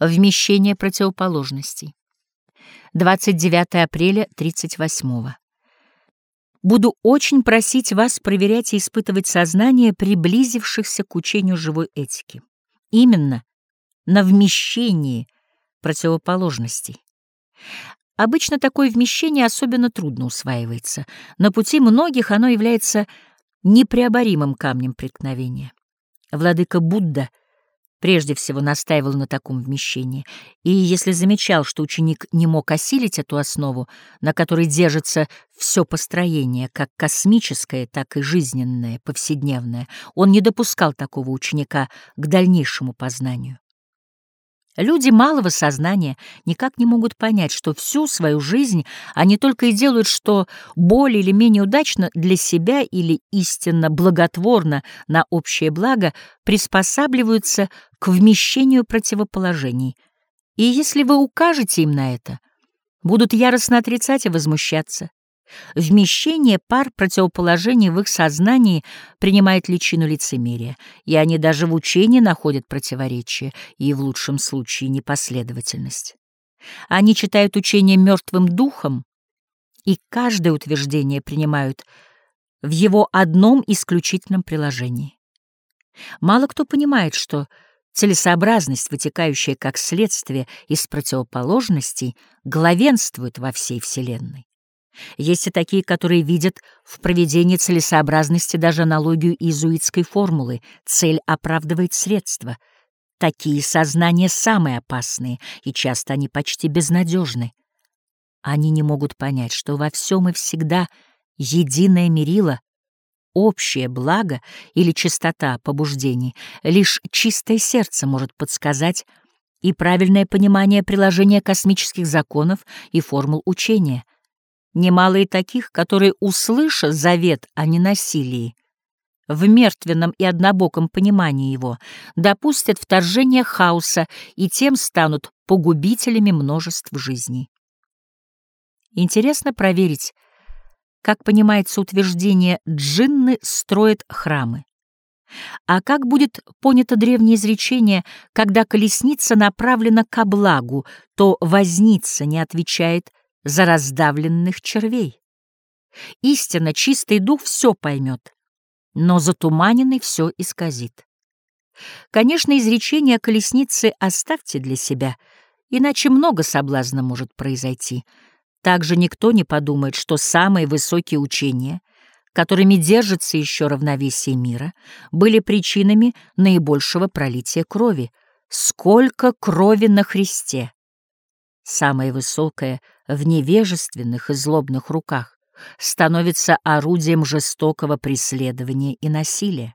Вмещение противоположностей. 29 апреля 38 -го. Буду очень просить вас проверять и испытывать сознание приблизившихся к учению живой этики. Именно на вмещении противоположностей. Обычно такое вмещение особенно трудно усваивается. На пути многих оно является непреоборимым камнем преткновения. Владыка Будда — прежде всего настаивал на таком вмещении, и если замечал, что ученик не мог осилить эту основу, на которой держится все построение, как космическое, так и жизненное, повседневное, он не допускал такого ученика к дальнейшему познанию. Люди малого сознания никак не могут понять, что всю свою жизнь они только и делают, что более или менее удачно для себя или истинно благотворно на общее благо приспосабливаются к вмещению противоположений. И если вы укажете им на это, будут яростно отрицать и возмущаться. Вмещение пар противоположений в их сознании принимает личину лицемерия, и они даже в учении находят противоречие и, в лучшем случае, непоследовательность. Они читают учение мертвым духом, и каждое утверждение принимают в его одном исключительном приложении. Мало кто понимает, что целесообразность, вытекающая как следствие из противоположностей, главенствует во всей Вселенной. Есть и такие, которые видят в проведении целесообразности даже аналогию иезуитской формулы «цель оправдывает средства». Такие сознания самые опасные, и часто они почти безнадежны. Они не могут понять, что во всем и всегда единое мерило, общее благо или чистота побуждений, лишь чистое сердце может подсказать и правильное понимание приложения космических законов и формул учения — Немало и таких, которые, услышат завет о ненасилии, в мертвенном и однобоком понимании его, допустят вторжение хаоса и тем станут погубителями множеств жизней. Интересно проверить, как понимается утверждение «джинны строят храмы». А как будет понято древнее изречение, когда колесница направлена ко благу, то возница не отвечает за раздавленных червей. Истинно чистый дух все поймет, но затуманенный все исказит. Конечно, изречение о колеснице оставьте для себя, иначе много соблазна может произойти. Также никто не подумает, что самые высокие учения, которыми держится еще равновесие мира, были причинами наибольшего пролития крови. Сколько крови на Христе! Самое высокое в невежественных и злобных руках становится орудием жестокого преследования и насилия.